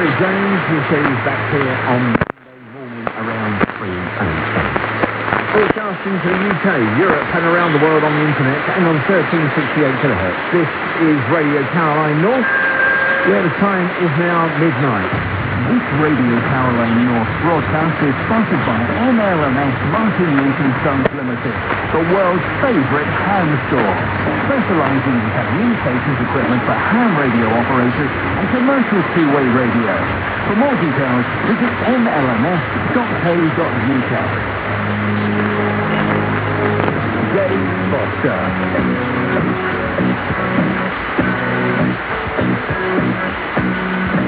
James. He see he's back here on Monday morning around 3 a.m. Broadcasting to the UK, Europe and around the world on the internet and on 1368 kilohertz. This is Radio Caroline North, where the time is now midnight. This Radio Caroline North broadcast is sponsored by MLMS Martin Newton Sons Limited, the world's favourite ham store, specialising in communications equipment for ham radio operators and commercial two-way radio. For more details, visit mlms.co.uk. Dave Foster.